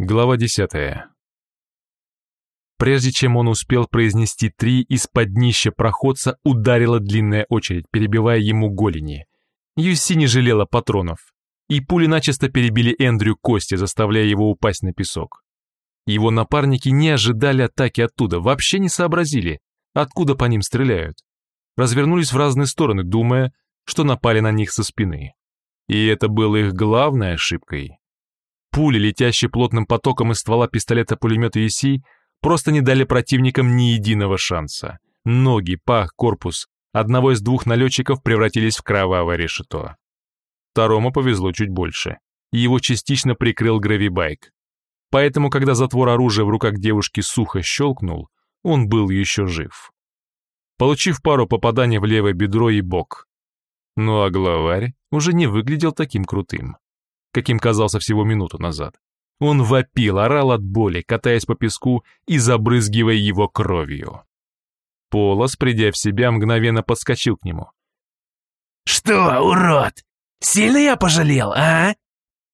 Глава десятая. Прежде чем он успел произнести три, из-под днища проходца ударила длинная очередь, перебивая ему голени. Юси не жалела патронов, и пули начисто перебили Эндрю кости, заставляя его упасть на песок. Его напарники не ожидали атаки оттуда, вообще не сообразили, откуда по ним стреляют. Развернулись в разные стороны, думая, что напали на них со спины. И это было их главной ошибкой. Пули, летящие плотным потоком из ствола пистолета-пулемета ЕСИ, просто не дали противникам ни единого шанса. Ноги, пах, корпус одного из двух налетчиков превратились в кровавое решето. Второму повезло чуть больше, и его частично прикрыл гравибайк. Поэтому, когда затвор оружия в руках девушки сухо щелкнул, он был еще жив. Получив пару попаданий в левое бедро и бок. Ну а главарь уже не выглядел таким крутым, каким казался всего минуту назад. Он вопил, орал от боли, катаясь по песку и забрызгивая его кровью. Полос, придя в себя, мгновенно подскочил к нему. «Что, урод, сильно я пожалел, а?»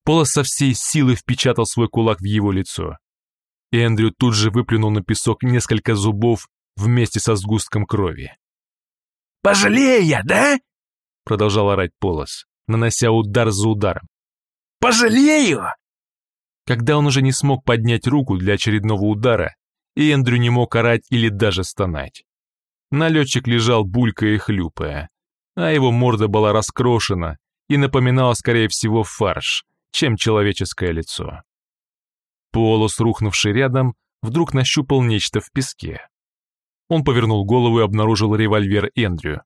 Полос со всей силы впечатал свой кулак в его лицо. Эндрю тут же выплюнул на песок несколько зубов вместе со сгустком крови. «Пожалею я, да?» Продолжал орать Полос, нанося удар за ударом. «Пожалею!» Когда он уже не смог поднять руку для очередного удара, Эндрю не мог орать или даже стонать. Налетчик лежал булькая и хлюпая, а его морда была раскрошена и напоминала, скорее всего, фарш, чем человеческое лицо. Полос, рухнувший рядом, вдруг нащупал нечто в песке. Он повернул голову и обнаружил револьвер Эндрю.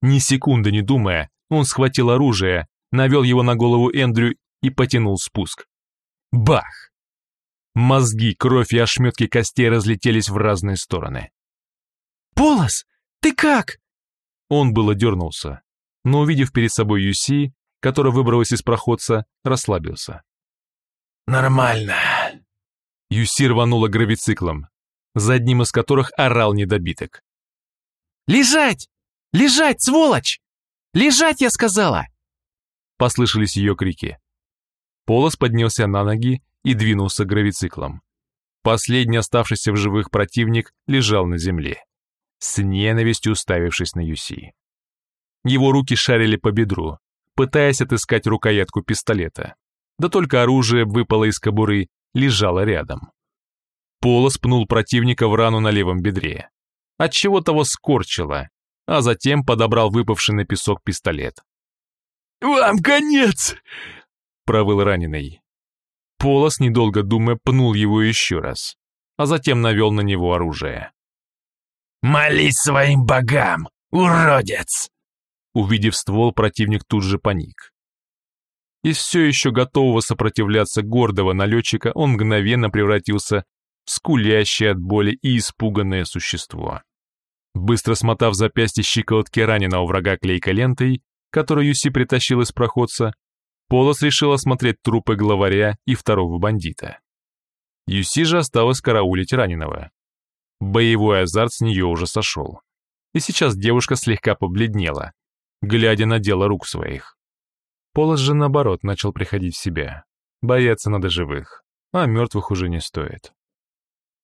Ни секунды не думая, он схватил оружие, навел его на голову Эндрю и потянул спуск. Бах! Мозги, кровь и ошметки костей разлетелись в разные стороны. «Полос, ты как?» Он было дернулся, но, увидев перед собой Юси, которая выбралась из проходца, расслабился. «Нормально». Юси рванула гравициклом, за одним из которых орал недобиток. «Лежать! Лежать, сволочь! Лежать, я сказала!» Послышались ее крики. Полос поднялся на ноги и двинулся гравициклом. Последний оставшийся в живых противник лежал на земле, с ненавистью уставившись на Юси. Его руки шарили по бедру, пытаясь отыскать рукоятку пистолета. Да только оружие выпало из кобуры, лежало рядом. Полос пнул противника в рану на левом бедре, отчего того скорчило, а затем подобрал выпавший на песок пистолет. «Вам конец!» — провыл раненый. Полос, недолго думая, пнул его еще раз, а затем навел на него оружие. «Молись своим богам, уродец!» Увидев ствол, противник тут же паник. Из все еще готового сопротивляться гордого налетчика он мгновенно превратился в скулящее от боли и испуганное существо. Быстро смотав запястье щиколотки раненого врага клейкой лентой, которую Юси притащил из проходца, Полос решил осмотреть трупы главаря и второго бандита. Юси же осталось караулить раненого. Боевой азарт с нее уже сошел. И сейчас девушка слегка побледнела, глядя на дело рук своих. Полос же, наоборот, начал приходить в себя. Бояться надо живых, а мертвых уже не стоит.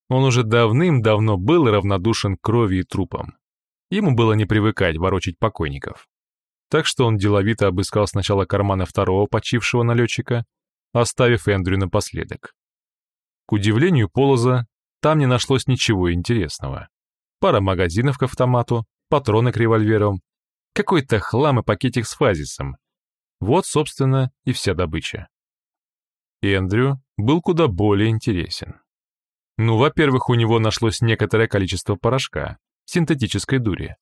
Он уже давным-давно был равнодушен крови и трупам. Ему было не привыкать ворочить покойников. Так что он деловито обыскал сначала карманы второго почившего налетчика, оставив Эндрю напоследок. К удивлению Полоза, там не нашлось ничего интересного. Пара магазинов к автомату, патроны к револьверам, какой-то хлам и пакетик с фазисом. Вот, собственно, и вся добыча. Эндрю был куда более интересен. Ну, во-первых, у него нашлось некоторое количество порошка, синтетической дури,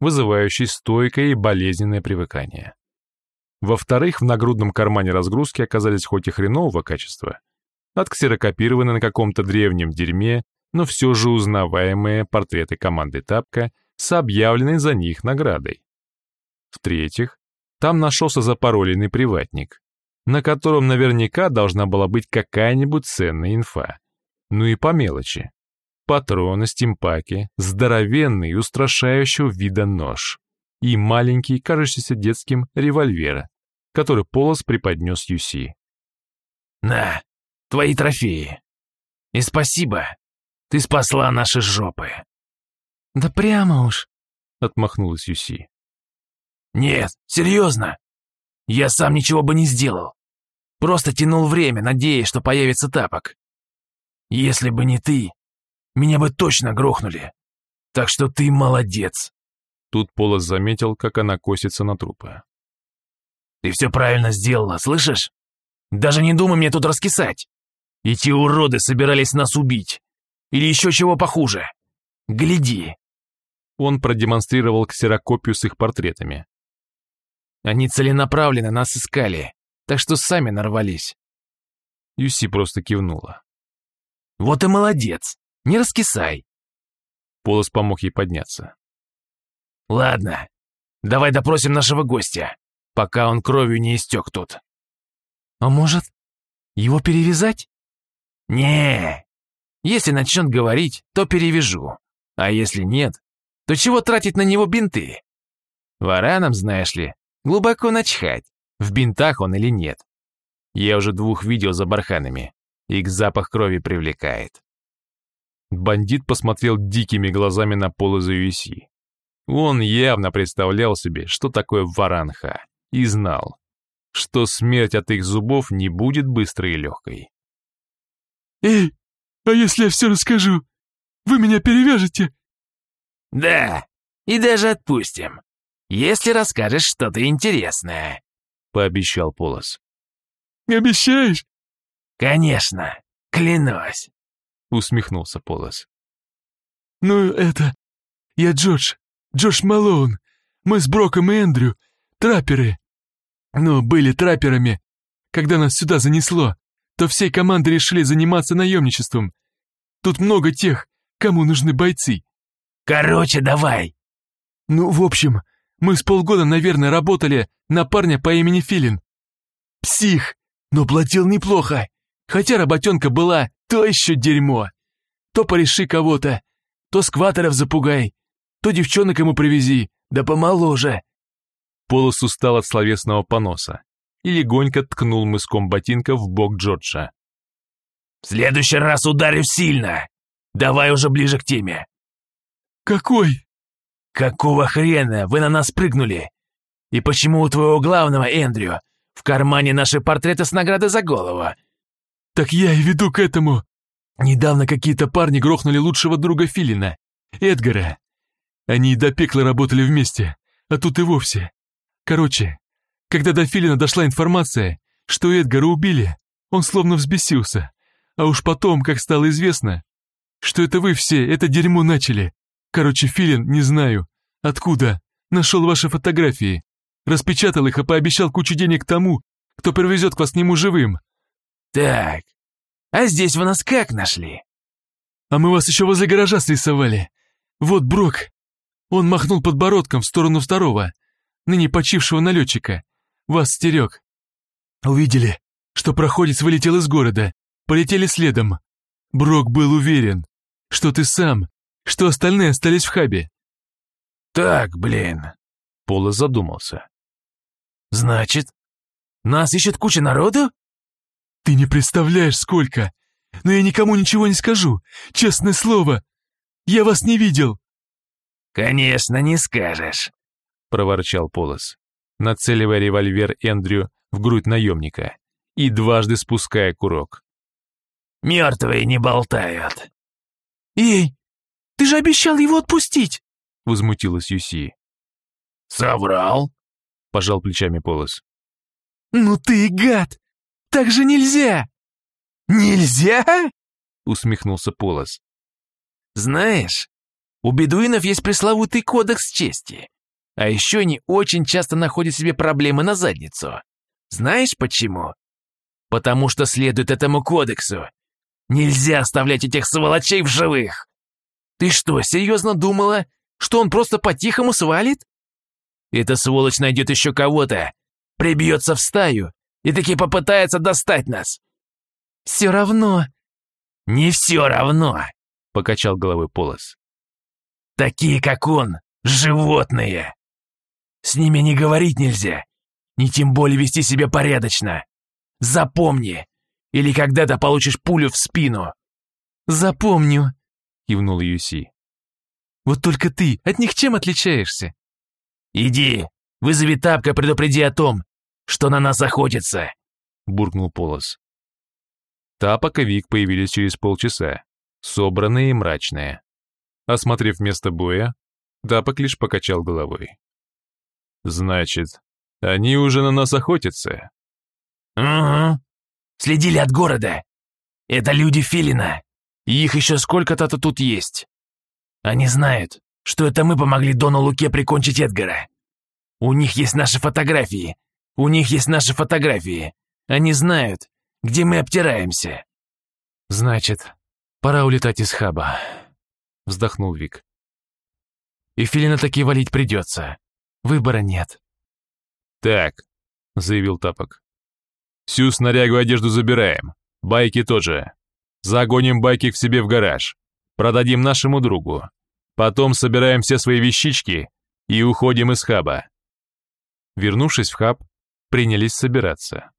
вызывающей стойкое и болезненное привыкание. Во-вторых, в нагрудном кармане разгрузки оказались хоть и хренового качества, отксерокопированы на каком-то древнем дерьме, но все же узнаваемые портреты команды Тапка с объявленной за них наградой. В-третьих, там нашелся запароленный приватник, на котором наверняка должна была быть какая-нибудь ценная инфа. Ну и по мелочи. Патроны, стимпаки, здоровенный и устрашающего вида нож и маленький, кажущийся детским, револьвер, который Полос преподнес Юси. «На, твои трофеи. И спасибо, ты спасла наши жопы». «Да прямо уж», — отмахнулась Юси. «Нет, серьезно. Я сам ничего бы не сделал. Просто тянул время, надеясь, что появится тапок. Если бы не ты, меня бы точно грохнули. Так что ты молодец». Тут Полос заметил, как она косится на трупы. «Ты все правильно сделала, слышишь? Даже не думай мне тут раскисать. Эти уроды собирались нас убить. Или еще чего похуже. Гляди». Он продемонстрировал ксерокопию с их портретами. Они целенаправленно нас искали, так что сами нарвались. Юси просто кивнула. Вот и молодец, не раскисай. Полос помог ей подняться. Ладно, давай допросим нашего гостя, пока он кровью не истек тут. А может, его перевязать? Не, если начнет говорить, то перевяжу. А если нет, то чего тратить на него бинты? Варанам, знаешь ли, Глубоко начхать, в бинтах он или нет. Я уже двух видел за барханами. Их запах крови привлекает. Бандит посмотрел дикими глазами на полы за Юси. Он явно представлял себе, что такое варанха, и знал, что смерть от их зубов не будет быстрой и легкой. «Эй, а если я все расскажу, вы меня перевяжете?» «Да, и даже отпустим если расскажешь что-то интересное», — пообещал Полос. «Обещаешь?» «Конечно, клянусь», — усмехнулся Полос. «Ну, это... Я Джордж, Джордж Малоун. Мы с Броком и Эндрю, трапперы. Ну, были трапперами. Когда нас сюда занесло, то всей командой решили заниматься наемничеством. Тут много тех, кому нужны бойцы». «Короче, давай». «Ну, в общем, мы с полгода, наверное, работали на парня по имени Филин. Псих, но платил неплохо. Хотя работенка была то еще дерьмо. То пореши кого-то, то скваторов запугай, то девчонок ему привези, да помоложе. Полос устал от словесного поноса и легонько ткнул мыском ботинка в бок Джорджа. «В следующий раз ударю сильно. Давай уже ближе к теме». «Какой?» «Какого хрена вы на нас прыгнули? И почему у твоего главного, Эндрю, в кармане наши портреты с наградой за голову?» «Так я и веду к этому. Недавно какие-то парни грохнули лучшего друга Филина, Эдгара. Они и до пекла работали вместе, а тут и вовсе. Короче, когда до Филина дошла информация, что Эдгара убили, он словно взбесился. А уж потом, как стало известно, что это вы все это дерьмо начали, Короче, Филин, не знаю, откуда, нашел ваши фотографии, распечатал их и пообещал кучу денег тому, кто привезет к вас к нему живым. Так, а здесь вы нас как нашли? А мы вас еще возле гаража срисовали. Вот Брок. Он махнул подбородком в сторону второго, ныне почившего налетчика. Вас стерег. Увидели, что проходец вылетел из города, полетели следом. Брок был уверен, что ты сам что остальные остались в хабе. Так, блин. Пола задумался. Значит, нас ищет куча народу? Ты не представляешь, сколько. Но я никому ничего не скажу. Честное слово. Я вас не видел. Конечно, не скажешь, проворчал Полос, нацеливая револьвер Эндрю в грудь наемника и дважды спуская курок. Мертвые не болтают. Эй, ты же обещал его отпустить!» — возмутилась Юси. «Соврал?» — пожал плечами Полос. «Ну ты гад! Так же нельзя!» «Нельзя?» — усмехнулся Полос. «Знаешь, у бедуинов есть пресловутый кодекс чести, а еще они очень часто находят себе проблемы на задницу. Знаешь почему? Потому что следует этому кодексу. Нельзя оставлять этих сволочей в живых!» Ты что, серьезно думала, что он просто по-тихому свалит? Эта сволочь найдет еще кого-то, прибьется в стаю и таки попытается достать нас. Все равно. Не все равно, покачал головой Полос. Такие, как он, животные. С ними не говорить нельзя, ни тем более вести себя порядочно. Запомни, или когда-то получишь пулю в спину». «Запомню», — кивнул Юси. «Вот только ты от них чем отличаешься?» «Иди, вызови тапка, предупреди о том, что на нас охотятся», — буркнул Полос. Тапок и Вик появились через полчаса, собранные и мрачные. Осмотрев место боя, Тапок лишь покачал головой. «Значит, они уже на нас охотятся?» «Угу. Следили от города. Это люди Филина. И их еще сколько-то тут есть. Они знают, что это мы помогли Дону Луке прикончить Эдгара. У них есть наши фотографии. У них есть наши фотографии. Они знают, где мы обтираемся». «Значит, пора улетать из хаба», — вздохнул Вик. «И Филина таки валить придется. Выбора нет». «Так», — заявил Тапок. «Всю снарягу и одежду забираем. Байки тоже. Загоним байки к себе в гараж. Продадим нашему другу. Потом собираем все свои вещички и уходим из хаба». Вернувшись в хаб, принялись собираться.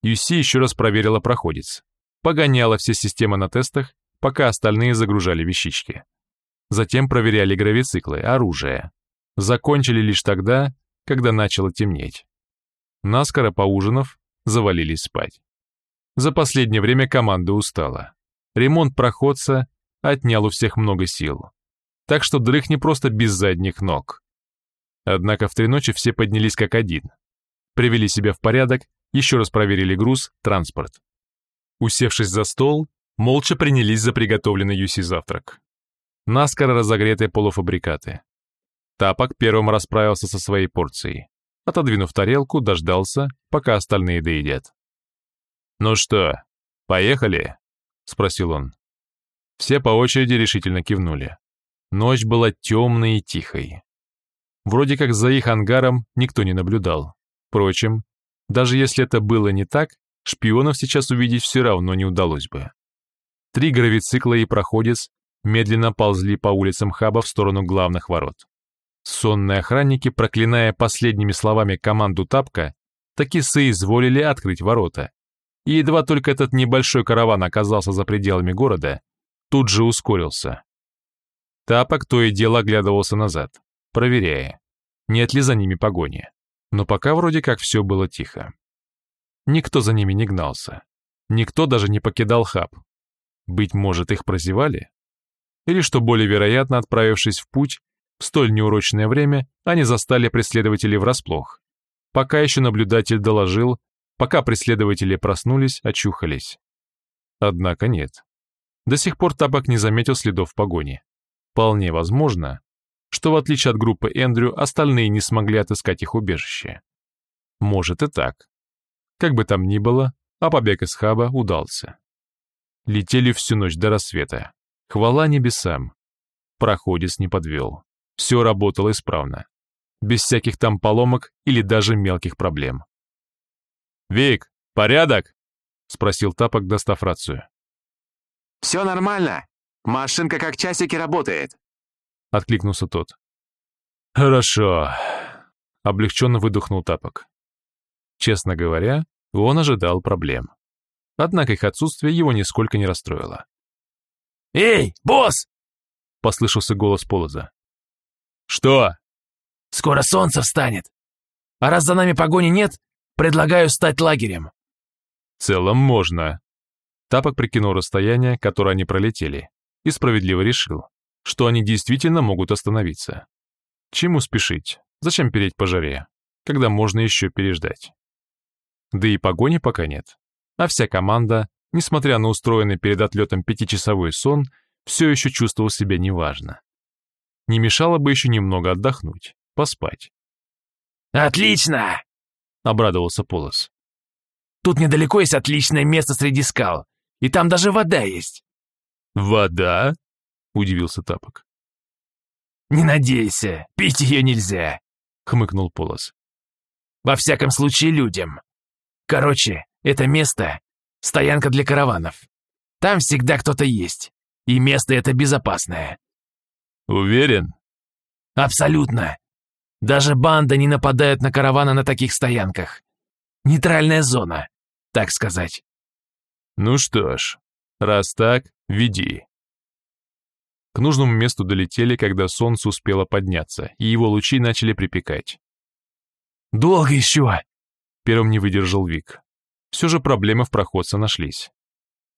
Юси еще раз проверила проходец. Погоняла все системы на тестах, пока остальные загружали вещички. Затем проверяли гравициклы, оружие. Закончили лишь тогда, когда начало темнеть. Наскоро поужинав, завалились спать. За последнее время команда устала. Ремонт проходца отнял у всех много сил. Так что дрых не просто без задних ног. Однако в три ночи все поднялись как один. Привели себя в порядок еще раз проверили груз, транспорт. Усевшись за стол, молча принялись за приготовленный Юси завтрак. Наскоро разогретые полуфабрикаты. Тапок первым расправился со своей порцией. Отодвинув тарелку, дождался, пока остальные доедят. «Ну что, поехали?» — спросил он. Все по очереди решительно кивнули. Ночь была темной и тихой. Вроде как за их ангаром никто не наблюдал. Впрочем, даже если это было не так, шпионов сейчас увидеть все равно не удалось бы. Три гравицикла и проходец медленно ползли по улицам хаба в сторону главных ворот. Сонные охранники, проклиная последними словами команду Тапка, таки соизволили открыть ворота. И едва только этот небольшой караван оказался за пределами города, тут же ускорился. Тапок то и дело оглядывался назад, проверяя, нет ли за ними погони но пока вроде как все было тихо. Никто за ними не гнался. Никто даже не покидал хаб. Быть может, их прозевали? Или, что более вероятно, отправившись в путь, в столь неурочное время они застали преследователей врасплох. Пока еще наблюдатель доложил, пока преследователи проснулись, очухались. Однако нет. До сих пор табак не заметил следов погони. Вполне возможно, что в отличие от группы Эндрю, остальные не смогли отыскать их убежище. Может и так. Как бы там ни было, а побег из хаба удался. Летели всю ночь до рассвета. Хвала небесам. Проходец не подвел. Все работало исправно. Без всяких там поломок или даже мелких проблем. «Вик, порядок?» — спросил Тапок, достав рацию. «Все нормально. Машинка как часики работает», — откликнулся тот. «Хорошо», — облегченно выдохнул Тапок. Честно говоря, он ожидал проблем. Однако их отсутствие его нисколько не расстроило. «Эй, босс!» — послышался голос Полоза. «Что?» «Скоро солнце встанет. А раз за нами погони нет, предлагаю стать лагерем». «В целом можно». Тапок прикинул расстояние, которое они пролетели, и справедливо решил что они действительно могут остановиться. Чему спешить? Зачем переть по жаре, когда можно еще переждать? Да и погони пока нет. А вся команда, несмотря на устроенный перед отлетом пятичасовой сон, все еще чувствовал себя неважно. Не мешало бы еще немного отдохнуть, поспать. «Отлично!» — обрадовался Полос. «Тут недалеко есть отличное место среди скал, и там даже вода есть». «Вода?» — удивился Тапок. «Не надейся, пить ее нельзя», — хмыкнул Полос. «Во всяком случае, людям. Короче, это место — стоянка для караванов. Там всегда кто-то есть, и место это безопасное». «Уверен?» «Абсолютно. Даже банда не нападает на караваны на таких стоянках. Нейтральная зона, так сказать». Ну что ж, раз так, веди. К нужному месту долетели, когда солнце успело подняться, и его лучи начали припекать. «Долго еще?» Первым не выдержал Вик. Все же проблемы в проходце нашлись.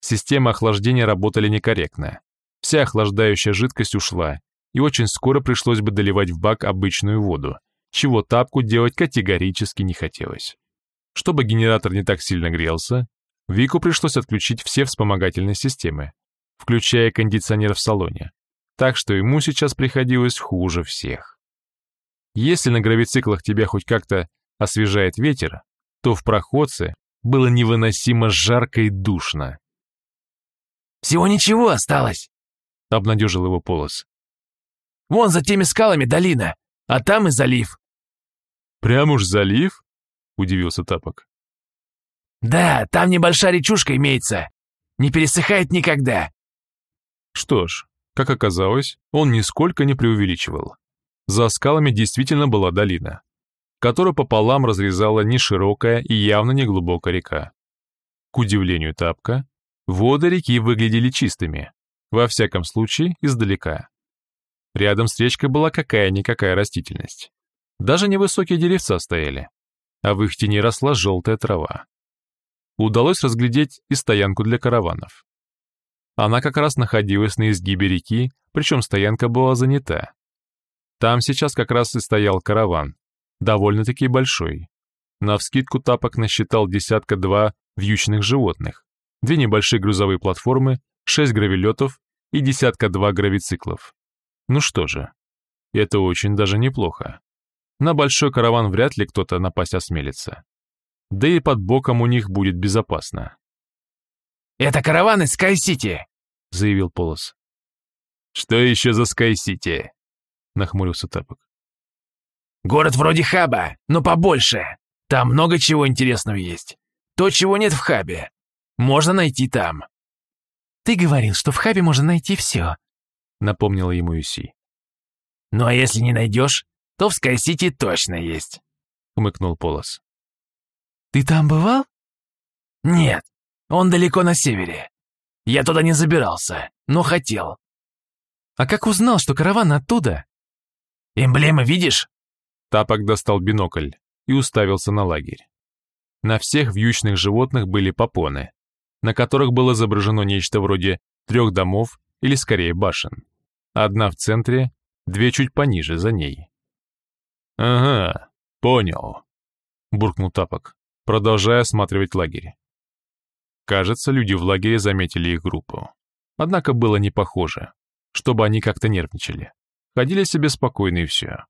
Системы охлаждения работали некорректно. Вся охлаждающая жидкость ушла, и очень скоро пришлось бы доливать в бак обычную воду, чего тапку делать категорически не хотелось. Чтобы генератор не так сильно грелся, Вику пришлось отключить все вспомогательные системы, включая кондиционер в салоне, так что ему сейчас приходилось хуже всех. Если на гравициклах тебя хоть как-то освежает ветер, то в проходце было невыносимо жарко и душно. «Всего ничего осталось», — обнадежил его Полос. «Вон за теми скалами долина, а там и залив». «Прям уж залив?» — удивился Тапок. «Да, там небольшая речушка имеется. Не пересыхает никогда». Что ж, как оказалось, он нисколько не преувеличивал. За скалами действительно была долина, которую пополам разрезала неширокая и явно неглубокая река. К удивлению Тапка, воды реки выглядели чистыми, во всяком случае издалека. Рядом с речкой была какая-никакая растительность. Даже невысокие деревца стояли, а в их тени росла желтая трава. Удалось разглядеть и стоянку для караванов. Она как раз находилась на изгибе реки, причем стоянка была занята. Там сейчас как раз и стоял караван, довольно-таки большой. Навскидку тапок насчитал десятка-два вьючных животных, две небольшие грузовые платформы, шесть гравелетов и десятка-два гравициклов. Ну что же, это очень даже неплохо. На большой караван вряд ли кто-то напасть осмелится. Да и под боком у них будет безопасно. «Это караван из Скай-Сити», — заявил Полос. «Что еще за Скай-Сити?» — нахмурился Тапок. «Город вроде хаба, но побольше. Там много чего интересного есть. То, чего нет в хабе. Можно найти там». «Ты говорил, что в хабе можно найти все», — напомнила ему Юси. «Ну а если не найдешь, то в Скай-Сити точно есть», — хмыкнул Полос. «Ты там бывал?» «Нет, он далеко на севере. Я туда не забирался, но хотел». «А как узнал, что караван оттуда?» «Эмблемы видишь?» Тапок достал бинокль и уставился на лагерь. На всех вьючных животных были попоны, на которых было изображено нечто вроде трех домов или скорее башен. Одна в центре, две чуть пониже, за ней. «Ага, понял», — буркнул Тапок, продолжая осматривать лагерь. Кажется, люди в лагере заметили их группу. Однако было не похоже, чтобы они как-то нервничали. Ходили себе спокойно и все.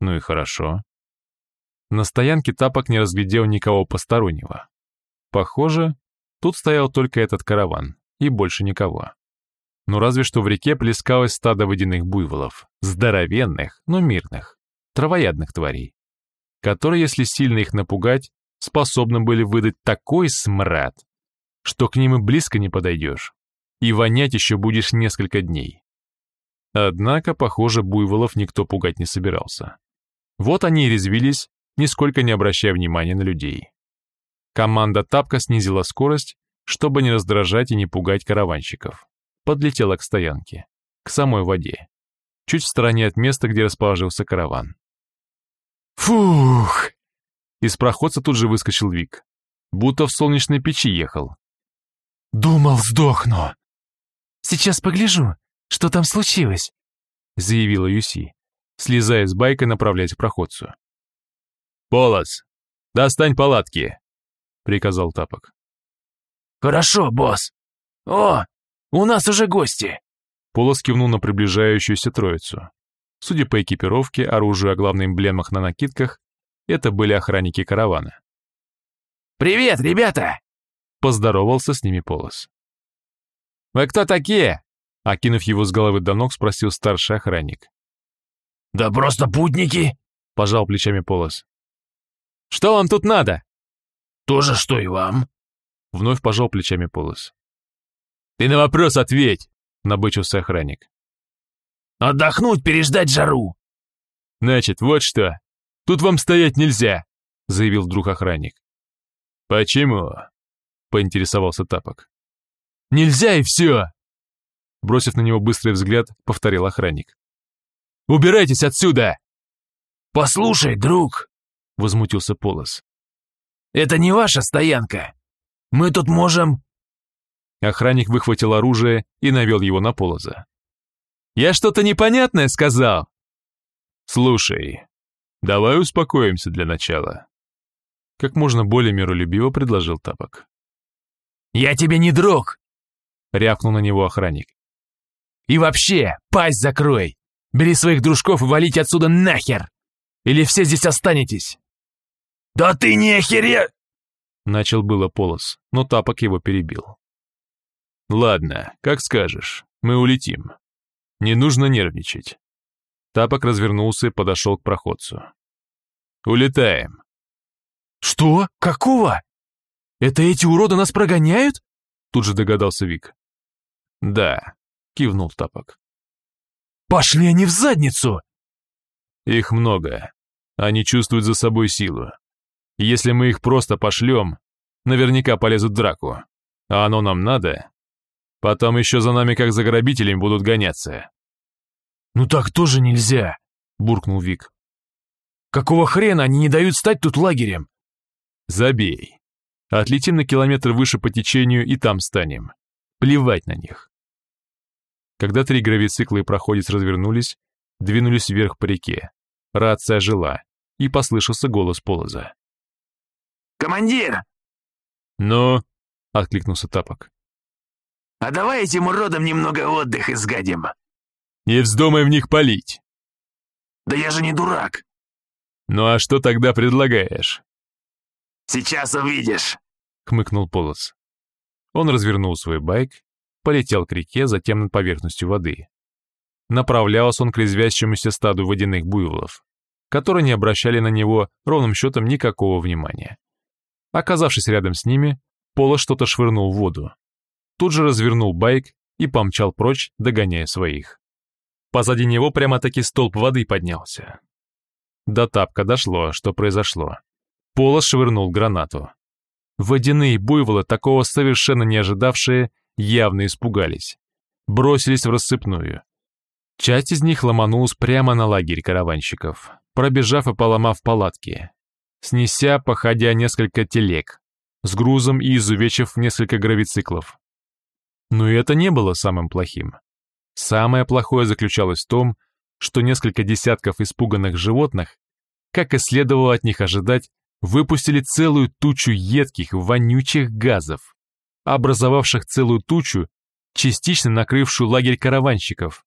Ну и хорошо. На стоянке Тапок не разглядел никого постороннего. Похоже, тут стоял только этот караван, и больше никого. Ну разве что в реке плескалось стадо водяных буйволов, здоровенных, но мирных, травоядных тварей, которые, если сильно их напугать, способны были выдать такой смрад, что к ним и близко не подойдешь, и вонять еще будешь несколько дней. Однако, похоже, буйволов никто пугать не собирался. Вот они и резвились, нисколько не обращая внимания на людей. Команда Тапка снизила скорость, чтобы не раздражать и не пугать караванщиков. Подлетела к стоянке, к самой воде, чуть в стороне от места, где расположился караван. «Фух!» Из проходца тут же выскочил Вик, будто в солнечной печи ехал. «Думал, сдохну!» «Сейчас погляжу, что там случилось», — заявила Юси, слезая с байка направляясь к проходцу. «Полос, достань палатки!» — приказал Тапок. «Хорошо, босс. О, у нас уже гости!» Полос кивнул на приближающуюся троицу. Судя по экипировке, оружию, а главных эмблемах на накидках, это были охранники каравана. «Привет, ребята!» — поздоровался с ними Полос. «Вы кто такие?» — окинув его с головы до ног, спросил старший охранник. «Да просто путники!» — пожал плечами Полос. «Что вам тут надо?» «То же, что и вам!» — вновь пожал плечами Полос. «Ты на вопрос ответь!» — набычился охранник. «Отдохнуть, переждать жару!» «Значит, вот что!» Тут вам стоять нельзя», — заявил вдруг охранник. «Почему?» — поинтересовался Тапок. Нельзя и все!» Бросив на него быстрый взгляд, повторил охранник. «Убирайтесь отсюда!» «Послушай, друг!» — возмутился Полос. «Это не ваша стоянка. Мы тут можем...» Охранник выхватил оружие и навел его на Полоза. «Я что-то непонятное сказал?» «Слушай, давай успокоимся для начала», — как можно более миролюбиво предложил Тапок. «Я тебе не друг!» — рявкнул на него охранник. «И вообще, пасть закрой! Бери своих дружков и валите отсюда нахер! Или все здесь останетесь!» «Да ты не охере...» Начал было Полос, но Тапок его перебил. «Ладно, как скажешь, мы улетим. Не нужно нервничать». Тапок развернулся и подошел к проходцу. «Улетаем». «Что? Какого? Это эти уроды нас прогоняют?» Тут же догадался Вик. «Да», — кивнул Тапок. «Пошли они в задницу!» «Их много. Они чувствуют за собой силу. Если мы их просто пошлем, наверняка полезут в драку. А оно нам надо? Потом еще за нами как за грабителями будут гоняться». «Ну так тоже нельзя», — буркнул Вик. «Какого хрена они не дают стать тут лагерем?» «Забей. Отлетим на километр выше по течению и там станем. Плевать на них». Когда три гравицикла и проходец развернулись, двинулись вверх по реке. Рация жила, и послышался голос Полоза. «Командир!» «Ну?» — откликнулся Тапок. «А давай этим уродам немного отдыха сгадим». «Не вздумай в них палить». «Да я же не дурак». «Ну а что тогда предлагаешь?» «Сейчас увидишь», — хмыкнул Полос. Он развернул свой байк, полетел к реке, затем над поверхностью воды. Направлялся он к резвящемуся стаду водяных буйволов, которые не обращали на него ровным счетом никакого внимания. Оказавшись рядом с ними, Полос что-то швырнул в воду. Тут же развернул байк и помчал прочь, догоняя своих. Позади него прямо-таки столб воды поднялся. До тапка дошло, что произошло. Полос швырнул гранату. Водяные буйволы, такого совершенно не ожидавшие, явно испугались. Бросились в рассыпную. Часть из них ломанулась прямо на лагерь караванщиков, пробежав и поломав палатки, снеся, походя несколько телег, с грузом и изувечив несколько гравициклов. Но это не было самым плохим. Самое плохое заключалось в том, что несколько десятков испуганных животных, как и следовало от них ожидать, выпустили целую тучу едких, вонючих газов, образовавших целую тучу, частично накрывшую лагерь караванщиков.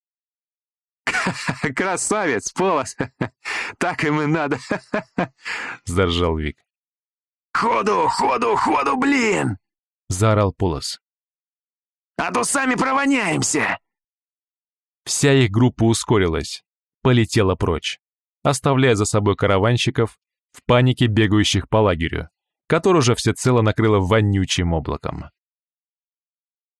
«Красавец, Полос! Так им и надо!» — заржал Вик. «Ходу, ходу, ходу, блин!» — заорал Полос. «А то сами провоняемся!» Вся их группа ускорилась, полетела прочь, оставляя за собой караванщиков в панике бегающих по лагерю, который уже всецело накрыло вонючим облаком.